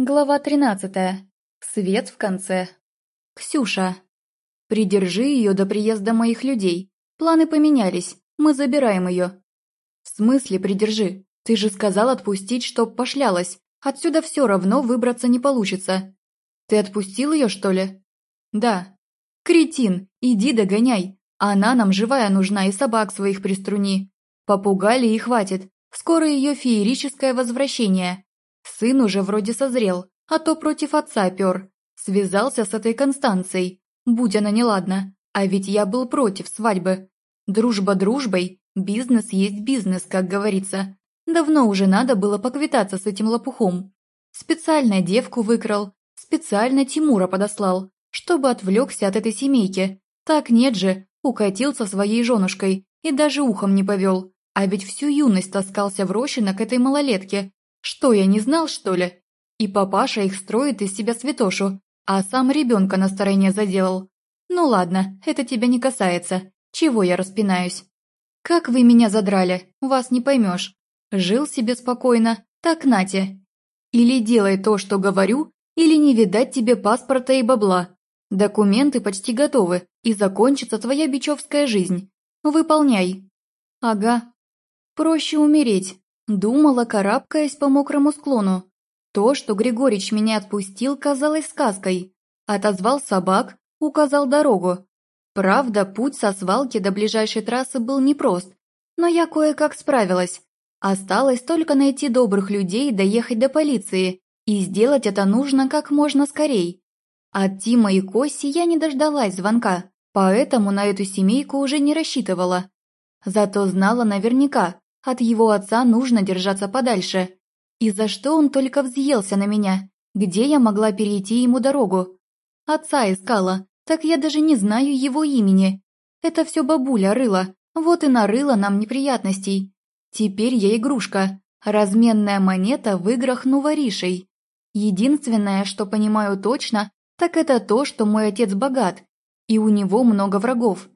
Глава тринадцатая. Свет в конце. Ксюша. Придержи ее до приезда моих людей. Планы поменялись, мы забираем ее. В смысле придержи? Ты же сказал отпустить, чтоб пошлялась. Отсюда все равно выбраться не получится. Ты отпустил ее, что ли? Да. Кретин, иди догоняй. Она нам живая нужна и собак своих приструни. Попугали и хватит. Скоро ее феерическое возвращение. Сын уже вроде созрел, а то против отца пер. Связался с этой Констанцией, будь она неладна. А ведь я был против свадьбы. Дружба дружбой, бизнес есть бизнес, как говорится. Давно уже надо было поквитаться с этим лопухом. Специально девку выкрал, специально Тимура подослал, чтобы отвлекся от этой семейки. Так нет же, укатил со своей женушкой и даже ухом не повел. А ведь всю юность таскался в Рощино к этой малолетке, что, я не знал, что ли? И папаша их строит из себя святошу, а сам ребенка на стороне заделал. Ну ладно, это тебя не касается. Чего я распинаюсь? Как вы меня задрали, вас не поймешь. Жил себе спокойно, так нате. Или делай то, что говорю, или не видать тебе паспорта и бабла. Документы почти готовы, и закончится твоя бичевская жизнь. Выполняй. Ага. Проще умереть, Думала, карабкаясь по мокрому склону. То, что Григорич меня отпустил, казалось сказкой. Отозвал собак, указал дорогу. Правда, путь со свалки до ближайшей трассы был непрост, но я кое-как справилась. Осталось только найти добрых людей и доехать до полиции, и сделать это нужно как можно скорей. От Тима и Коси я не дождалась звонка, поэтому на эту семейку уже не рассчитывала. Зато знала наверняка, от его отца нужно держаться подальше. И за что он только взъелся на меня? Где я могла перейти ему дорогу? Отца искала, так я даже не знаю его имени. Это все бабуля рыла, вот и нарыла нам неприятностей. Теперь я игрушка, разменная монета в играх нуворишей. Единственное, что понимаю точно, так это то, что мой отец богат, и у него много врагов.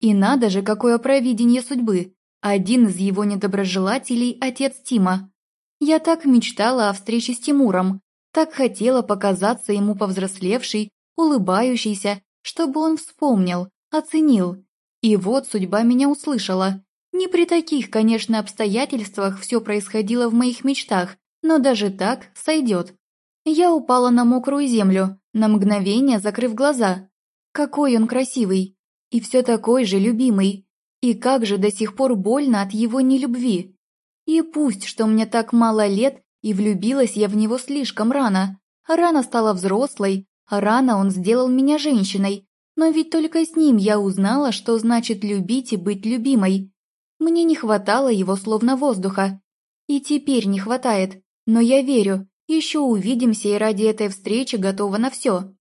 И надо же, какое провидение судьбы. Один из его недоброжелателей – отец Тима. Я так мечтала о встрече с Тимуром, так хотела показаться ему повзрослевшей, улыбающейся, чтобы он вспомнил, оценил. И вот судьба меня услышала. Не при таких, конечно, обстоятельствах все происходило в моих мечтах, но даже так сойдет. Я упала на мокрую землю, на мгновение закрыв глаза. Какой он красивый! И все такой же любимый. И как же до сих пор больно от его нелюбви. И пусть, что мне так мало лет, и влюбилась я в него слишком рано. Рано стала взрослой, рано он сделал меня женщиной, но ведь только с ним я узнала, что значит любить и быть любимой. Мне не хватало его словно воздуха. И теперь не хватает, но я верю, еще увидимся и ради этой встречи готова на все.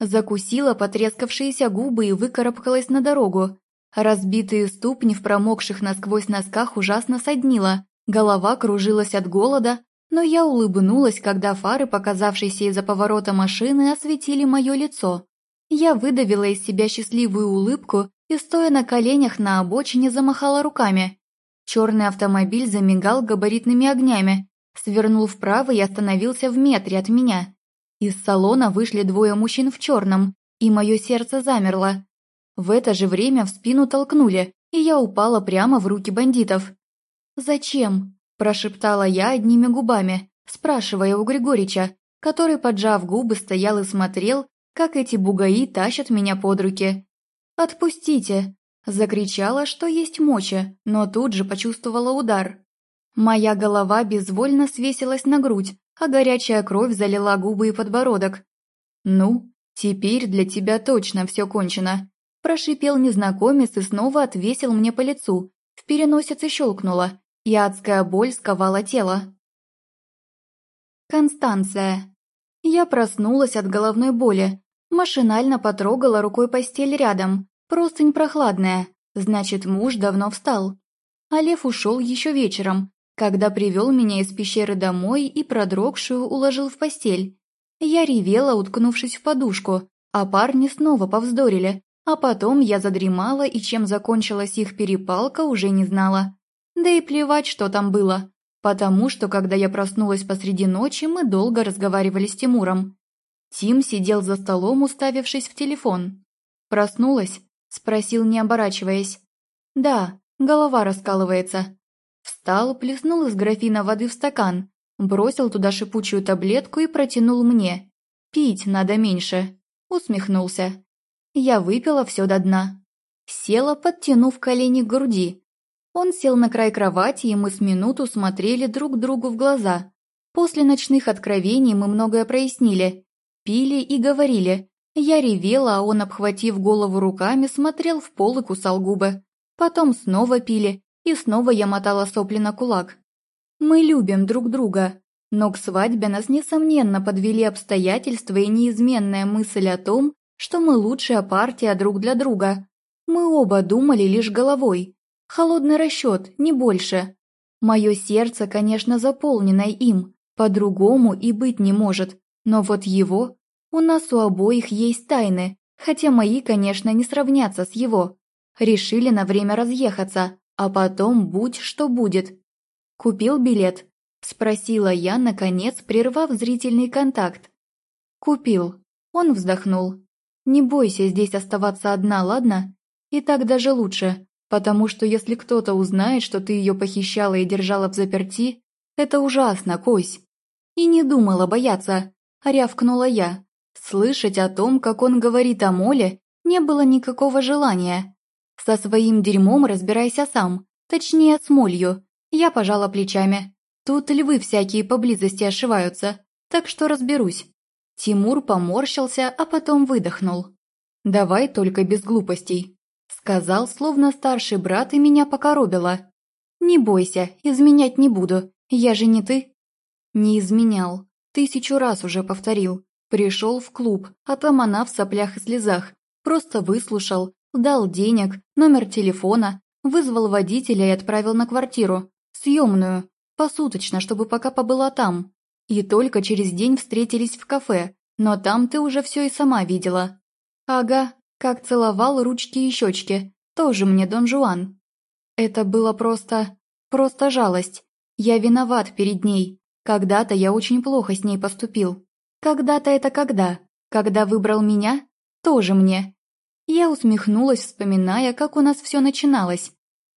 Закусила потрескавшиеся губы и выкарабкалась на дорогу. Разбитые ступни в промокших насквозь носках ужасно соднило, голова кружилась от голода, но я улыбнулась, когда фары, показавшиеся из-за поворота машины, осветили мое лицо. Я выдавила из себя счастливую улыбку и, стоя на коленях на обочине, замахала руками. Черный автомобиль замигал габаритными огнями, свернул вправо и остановился в метре от меня. Из салона вышли двое мужчин в черном, и мое сердце замерло. В это же время в спину толкнули, и я упала прямо в руки бандитов. «Зачем?» – прошептала я одними губами, спрашивая у Григорича, который, поджав губы, стоял и смотрел, как эти бугаи тащат меня под руки. «Отпустите!» – закричала, что есть моча, но тут же почувствовала удар. Моя голова безвольно свесилась на грудь, а горячая кровь залила губы и подбородок. «Ну, теперь для тебя точно все кончено», Прошипел незнакомец и снова отвесил мне по лицу. В переносице щелкнуло, и адская боль сковала тело. Констанция. Я проснулась от головной боли. Машинально потрогала рукой постель рядом. Простынь прохладная. Значит, муж давно встал. А ушел еще вечером, когда привел меня из пещеры домой и продрогшую уложил в постель. Я ревела, уткнувшись в подушку, а парни снова повздорили, а потом я задремала, и чем закончилась их перепалка, уже не знала. Да и плевать, что там было. потому что, когда я проснулась посреди ночи, мы долго разговаривали с Тимуром. Тим сидел за столом, уставившись в телефон. «Проснулась?» – спросил, не оборачиваясь. «Да, голова раскалывается». Встал, плеснул из графина воды в стакан, бросил туда шипучую таблетку и протянул мне. «Пить надо меньше», – усмехнулся. Я выпила все до дна. Села, подтянув колени к груди. Он сел на край кровати, и мы с минуту смотрели друг другу в глаза. После ночных откровений мы многое прояснили. Пили и говорили. Я ревела, а он, обхватив голову руками, смотрел в пол и кусал губы. Потом снова пили, и снова я мотала сопли на кулак. Мы любим друг друга, но к свадьбе нас, несомненно, подвели обстоятельства и неизменная мысль о том, что мы лучшая партия друг для друга. Мы оба думали лишь головой. Холодный расчет, не больше. Мое сердце, конечно, заполнено им, по-другому и быть не может, но вот его... У нас у обоих есть тайны, хотя мои, конечно, не сравнятся с его. Решили на время разъехаться, а потом будь что будет. Купил билет? Спросила я, наконец, прервав зрительный контакт. Купил. Он вздохнул. Не бойся здесь оставаться одна, ладно? И так даже лучше, потому что если кто-то узнает, что ты ее похищала и держала в заперти, это ужасно, Кось. И не думала бояться, рявкнула я. Слышать о том, как он говорит о Моле, не было никакого желания. Со своим дерьмом разбирайся сам, точнее с молью. Я пожала плечами. Тут львы всякие поблизости ошиваются, так что разберусь. Тимур поморщился, а потом выдохнул. «Давай только без глупостей», — сказал, словно старший брат и меня покоробило. «Не бойся, изменять не буду, я же не ты». Не изменял, тысячу раз уже повторил. Пришел в клуб, а там она в соплях и слезах. Просто выслушал, дал денег, номер телефона, вызвал водителя и отправил на квартиру. Съемную, посуточно, чтобы пока побыла там. И только через день встретились в кафе, но там ты уже все и сама видела. Ага, как целовал ручки и щечки, тоже мне Дон Жуан. Это было просто... просто жалость. Я виноват перед ней. Когда-то я очень плохо с ней поступил. Когда-то это когда? Когда выбрал меня? Тоже мне. Я усмехнулась, вспоминая, как у нас все начиналось.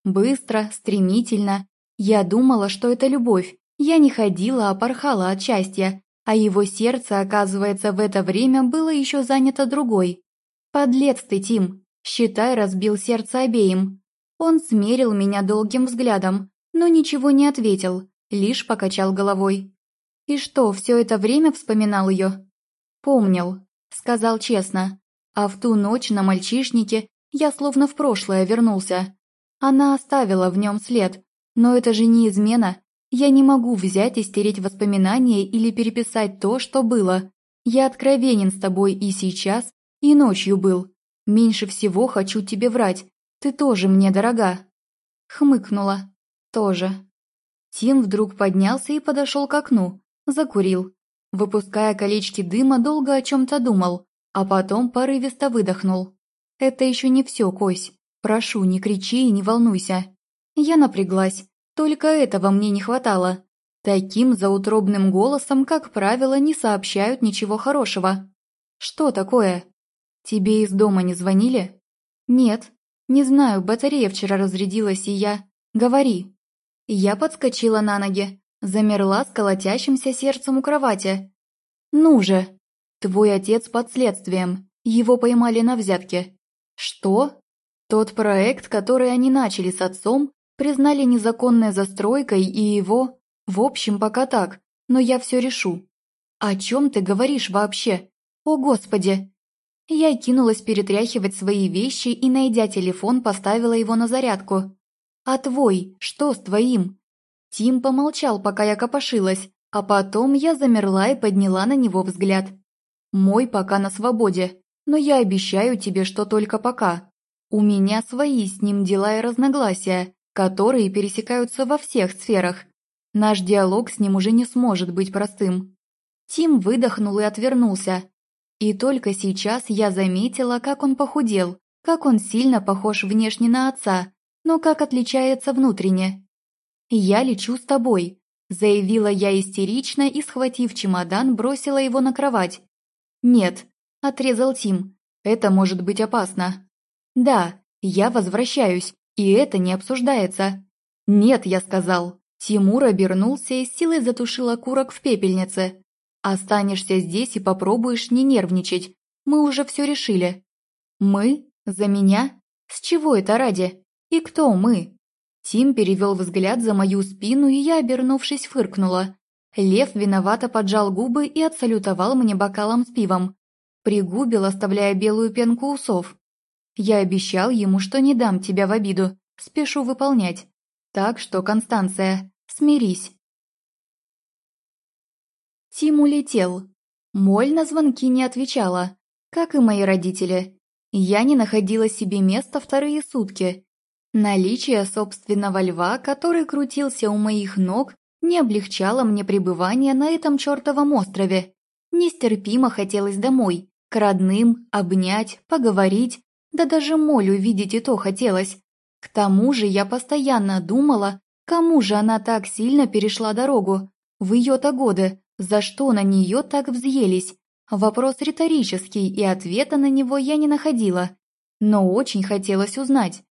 Быстро, стремительно. Я думала, что это любовь, я не ходила, а порхала от счастья, а его сердце, оказывается, в это время было еще занято другой. «Подлец ты, Тим!» Считай, разбил сердце обеим. Он смерил меня долгим взглядом, но ничего не ответил, лишь покачал головой. «И что, все это время вспоминал ее?» «Помнил», — сказал честно. А в ту ночь на мальчишнике я словно в прошлое вернулся. Она оставила в нем след, но это же не измена, я не могу взять и стереть воспоминания или переписать то, что было. Я откровенен с тобой и сейчас, и ночью был. Меньше всего хочу тебе врать. Ты тоже мне дорога. Хмыкнула. Тоже. Тим вдруг поднялся и подошел к окну. Закурил. Выпуская колечки дыма, долго о чем-то думал, а потом порывисто выдохнул. «Это еще не все, Кось. Прошу, не кричи и не волнуйся». Я напряглась. Только этого мне не хватало. Таким заутробным голосом, как правило, не сообщают ничего хорошего. «Что такое? Тебе из дома не звонили?» «Нет. Не знаю, батарея вчера разрядилась, и я...» «Говори». Я подскочила на ноги, замерла с колотящимся сердцем у кровати. «Ну же! Твой отец под следствием. Его поймали на взятке». «Что?» Тот проект, который они начали с отцом, Признали незаконной застройкой и его... В общем, пока так, но я все решу. О чем ты говоришь вообще? О, Господи! Я кинулась перетряхивать свои вещи и, найдя телефон, поставила его на зарядку. «А твой? Что с твоим?» Тим помолчал, пока я копошилась, а потом я замерла и подняла на него взгляд. «Мой пока на свободе, но я обещаю тебе, что только пока. У меня свои с ним дела и разногласия, которые пересекаются во всех сферах. Наш диалог с ним уже не сможет быть простым. Тим выдохнул и отвернулся. И только сейчас я заметила, как он похудел, как он сильно похож внешне на отца, но как отличается внутренне. «Я лечу с тобой», Заявила я истерично и, схватив чемодан, бросила его на кровать. «Нет», – отрезал Тим, – «это может быть опасно». «Да, я возвращаюсь, и это не обсуждается». «Нет», – я сказал. Тимур обернулся и силой затушил окурок в пепельнице. «Останешься здесь и попробуешь не нервничать. Мы уже все решили». «Мы? За меня? С чего это ради? И кто мы?» Тим перевел взгляд за мою спину, и я, обернувшись, фыркнула. Лев виновато поджал губы и отсалютовал мне бокалом с пивом. Пригубил, оставляя белую пенку усов. Я обещал ему, что не дам тебя в обиду, спешу выполнять. Так что, Констанция, смирись. Тим улетел. Моль на звонки не отвечала, как и мои родители. Я не находила себе места вторые сутки, Наличие собственного льва, который крутился у моих ног, не облегчало мне пребывание на этом чертовом острове. Нестерпимо хотелось домой, к родным, обнять, поговорить, да даже Молю видеть и то хотелось. К тому же я постоянно думала, кому же она так сильно перешла дорогу. В ее-то годы, за что на нее так взъелись? Вопрос риторический, и ответа на него я не находила. Но очень хотелось узнать,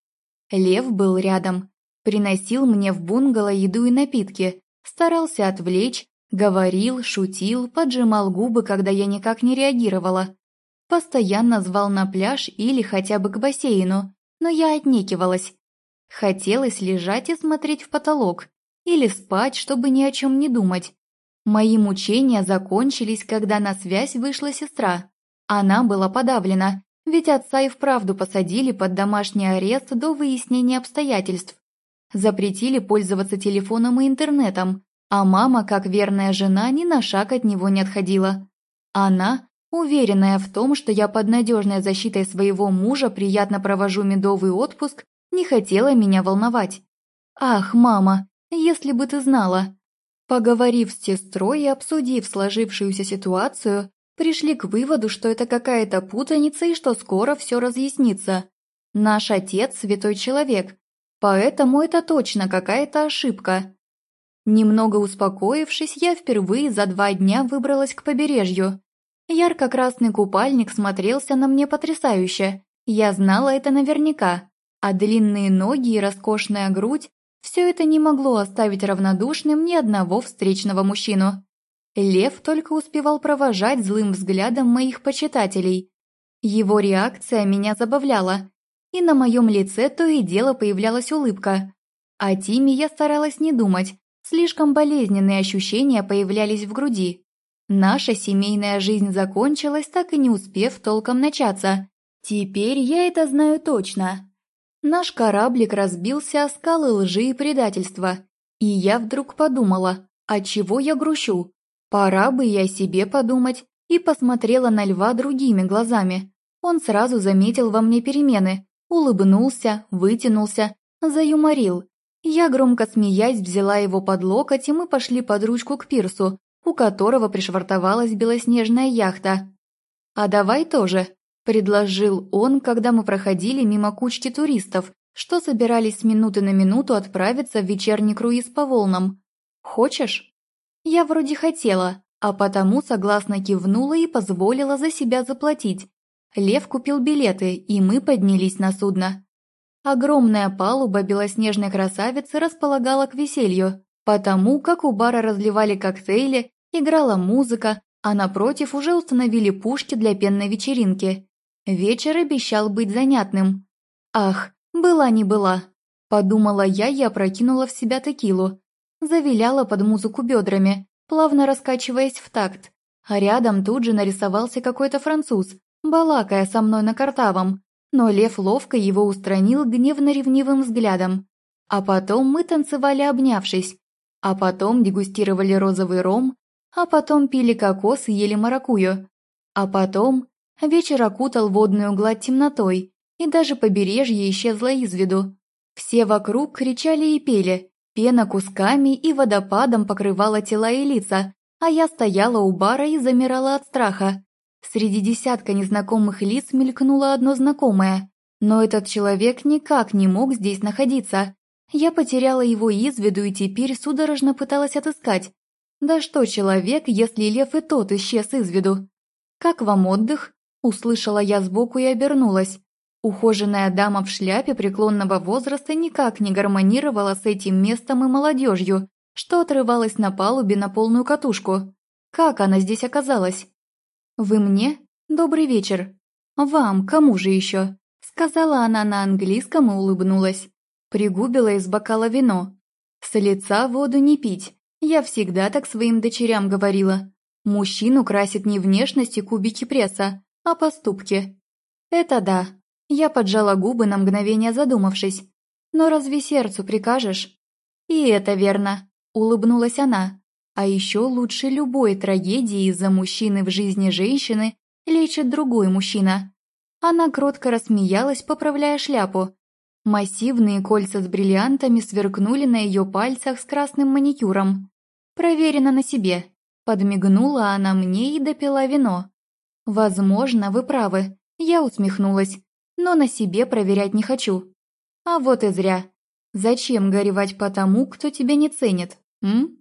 Лев был рядом, приносил мне в бунгало еду и напитки, старался отвлечь, говорил, шутил, поджимал губы, когда я никак не реагировала. Постоянно звал на пляж или хотя бы к бассейну, но я отнекивалась. Хотелось лежать и смотреть в потолок, или спать, чтобы ни о чем не думать. Мои мучения закончились, когда на связь вышла сестра. Она была подавлена, ведь отца и вправду посадили под домашний арест до выяснения обстоятельств. Запретили пользоваться телефоном и интернетом, а мама, как верная жена, ни на шаг от него не отходила. Она, уверенная в том, что я под надежной защитой своего мужа приятно провожу медовый отпуск, не хотела меня волновать. «Ах, мама, если бы ты знала!» Поговорив с сестрой и обсудив сложившуюся ситуацию, пришли к выводу, что это какая-то путаница и что скоро все разъяснится. Наш отец – святой человек, поэтому это точно какая-то ошибка. Немного успокоившись, я впервые за два дня выбралась к побережью. Ярко-красный купальник смотрелся на мне потрясающе, я знала это наверняка, а длинные ноги и роскошная грудь – все это не могло оставить равнодушным ни одного встречного мужчину. Лев только успевал провожать злым взглядом моих почитателей. Его реакция меня забавляла, и на моем лице то и дело появлялась улыбка. О Тиме я старалась не думать, слишком болезненные ощущения появлялись в груди. Наша семейная жизнь закончилась, так и не успев толком начаться. Теперь я это знаю точно. Наш кораблик разбился о скалы лжи и предательства. И я вдруг подумала, от чего я грущу? Пора бы я себе подумать, и посмотрела на льва другими глазами. Он сразу заметил во мне перемены, улыбнулся, вытянулся, заюморил. Я, громко смеясь, взяла его под локоть, и мы пошли под ручку к пирсу, у которого пришвартовалась белоснежная яхта. «А давай тоже», – предложил он, когда мы проходили мимо кучки туристов, что собирались с минуты на минуту отправиться в вечерний круиз по волнам. «Хочешь?» Я вроде хотела, а потому согласно кивнула и позволила за себя заплатить. Лев купил билеты, и мы поднялись на судно. Огромная палуба белоснежной красавицы располагала к веселью, потому как у бара разливали коктейли, играла музыка, а напротив уже установили пушки для пенной вечеринки. Вечер обещал быть занятным. Ах, была не была. Подумала я и опрокинула в себя текилу завиляла под музыку бедрами, плавно раскачиваясь в такт. А рядом тут же нарисовался какой-то француз, балакая со мной на картавом, но лев ловко его устранил гневно-ревнивым взглядом. А потом мы танцевали обнявшись, а потом дегустировали розовый ром, а потом пили кокос и ели маракую, а потом вечер окутал водную гладь темнотой, и даже побережье исчезло из виду. Все вокруг кричали и пели, Пена кусками и водопадом покрывала тела и лица, а я стояла у бара и замирала от страха. Среди десятка незнакомых лиц мелькнуло одно знакомое, но этот человек никак не мог здесь находиться. Я потеряла его из виду и теперь судорожно пыталась отыскать. Да что человек, если лев и тот исчез из виду? «Как вам отдых?» – услышала я сбоку и обернулась. Ухоженная дама в шляпе преклонного возраста никак не гармонировала с этим местом и молодежью, что отрывалась на палубе на полную катушку. Как она здесь оказалась? «Вы мне? Добрый вечер. Вам, кому же еще?» Сказала она на английском и улыбнулась. Пригубила из бокала вино. С лица воду не пить. Я всегда так своим дочерям говорила. Мужчину красит не внешность и кубики пресса, а поступки. Это да. Я поджала губы на мгновение задумавшись. Но разве сердцу прикажешь? И это верно, улыбнулась она. А еще лучше любой трагедии из-за мужчины в жизни женщины лечит другой мужчина. Она кротко рассмеялась, поправляя шляпу. Массивные кольца с бриллиантами сверкнули на ее пальцах с красным маникюром. Проверено на себе. Подмигнула она мне и допила вино. «Возможно, вы правы», — я усмехнулась, «но на себе проверять не хочу». «А вот и зря. Зачем горевать по тому, кто тебя не ценит, м?»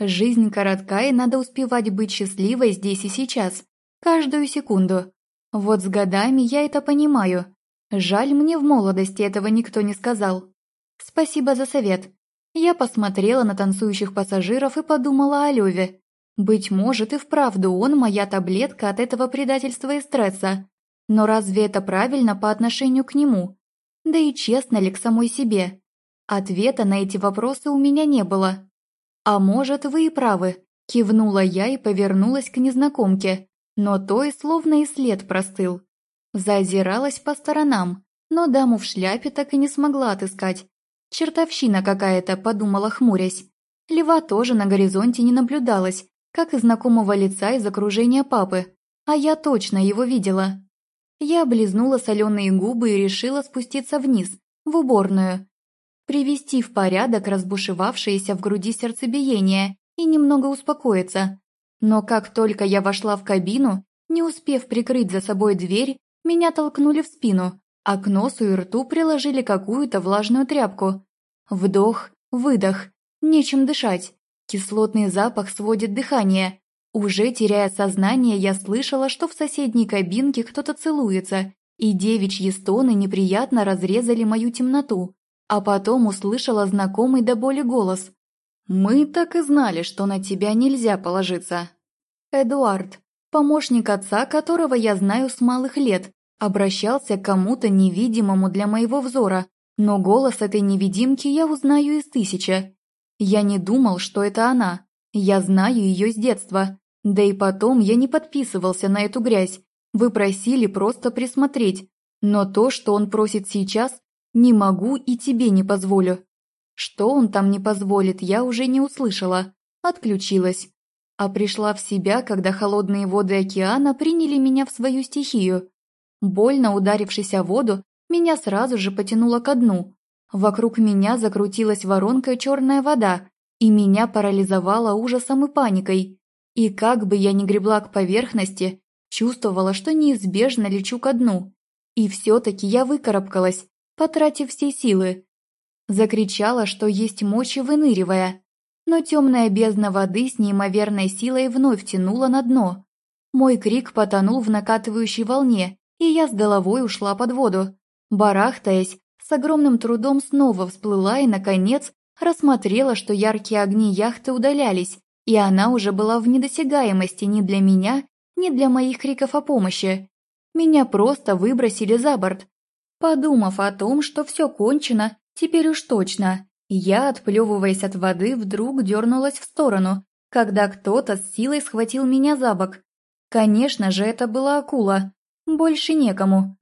Жизнь коротка, и надо успевать быть счастливой здесь и сейчас, каждую секунду. Вот с годами я это понимаю. Жаль, мне в молодости этого никто не сказал. Спасибо за совет. Я посмотрела на танцующих пассажиров и подумала о Леве. Быть может, и вправду он моя таблетка от этого предательства и стресса. Но разве это правильно по отношению к нему? Да и честно ли к самой себе? Ответа на эти вопросы у меня не было. «А может, вы и правы», – кивнула я и повернулась к незнакомке, но той словно и след простыл. Заозиралась по сторонам, но даму в шляпе так и не смогла отыскать. Чертовщина какая-то, подумала хмурясь. Лева тоже на горизонте не наблюдалась, как и знакомого лица из окружения папы, а я точно его видела. Я облизнула соленые губы и решила спуститься вниз, в уборную, привести в порядок разбушевавшееся в груди сердцебиение и немного успокоиться. Но как только я вошла в кабину, не успев прикрыть за собой дверь, меня толкнули в спину, а к носу и рту приложили какую-то влажную тряпку. Вдох, выдох, нечем дышать. Кислотный запах сводит дыхание. Уже теряя сознание, я слышала, что в соседней кабинке кто-то целуется, и девичьи стоны неприятно разрезали мою темноту. А потом услышала знакомый до боли голос. «Мы так и знали, что на тебя нельзя положиться». Эдуард, помощник отца, которого я знаю с малых лет, обращался к кому-то невидимому для моего взора, но голос этой невидимки я узнаю из тысячи. Я не думал, что это она. Я знаю ее с детства. Да и потом я не подписывался на эту грязь. Вы просили просто присмотреть. Но то, что он просит сейчас, не могу и тебе не позволю. Что он там не позволит, я уже не услышала. Отключилась. А пришла в себя, когда холодные воды океана приняли меня в свою стихию. Больно ударившись о воду, меня сразу же потянуло ко дну. Вокруг меня закрутилась воронкой черная вода, и меня парализовало ужасом и паникой. И как бы я ни гребла к поверхности, чувствовала, что неизбежно лечу ко дну. И все-таки я выкарабкалась, потратив все силы. Закричала, что есть мочи, выныривая. Но темная бездна воды с неимоверной силой вновь тянула на дно. Мой крик потонул в накатывающей волне, и я с головой ушла под воду. Барахтаясь, с огромным трудом снова всплыла и, наконец, рассмотрела, что яркие огни яхты удалялись, и она уже была в недосягаемости ни для меня, ни для моих криков о помощи. Меня просто выбросили за борт. Подумав о том, что все кончено, теперь уж точно, я, отплевываясь от воды, вдруг дернулась в сторону, когда кто-то с силой схватил меня за бок. Конечно же, это была акула. Больше некому.